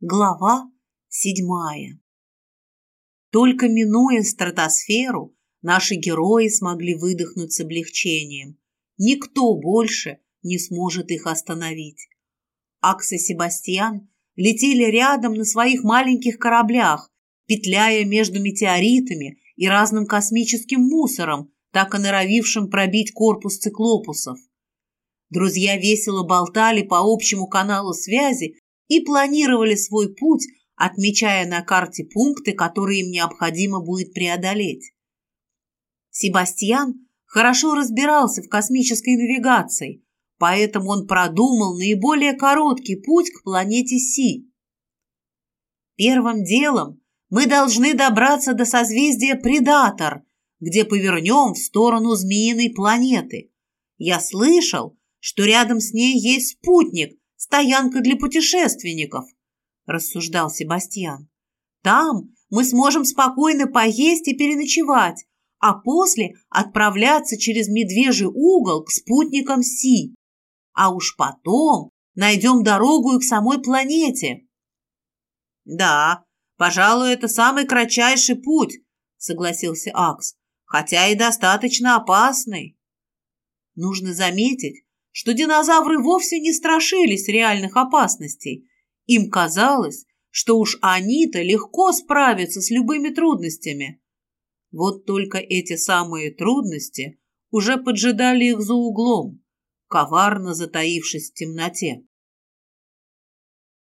Глава седьмая. Только минуя стратосферу, наши герои смогли выдохнуть с облегчением. Никто больше не сможет их остановить. Акс и Себастьян летели рядом на своих маленьких кораблях, петляя между метеоритами и разным космическим мусором, так и норовившим пробить корпус циклопусов. Друзья весело болтали по общему каналу связи и планировали свой путь, отмечая на карте пункты, которые им необходимо будет преодолеть. Себастьян хорошо разбирался в космической навигации, поэтому он продумал наиболее короткий путь к планете Си. Первым делом мы должны добраться до созвездия Предатор, где повернем в сторону Змеиной планеты. Я слышал, что рядом с ней есть спутник, стоянка для путешественников», – рассуждал Себастьян. «Там мы сможем спокойно поесть и переночевать, а после отправляться через Медвежий угол к спутникам Си. А уж потом найдем дорогу и к самой планете». «Да, пожалуй, это самый кратчайший путь», – согласился Акс, «хотя и достаточно опасный». Нужно заметить, что динозавры вовсе не страшились реальных опасностей. Им казалось, что уж они-то легко справятся с любыми трудностями. Вот только эти самые трудности уже поджидали их за углом, коварно затаившись в темноте.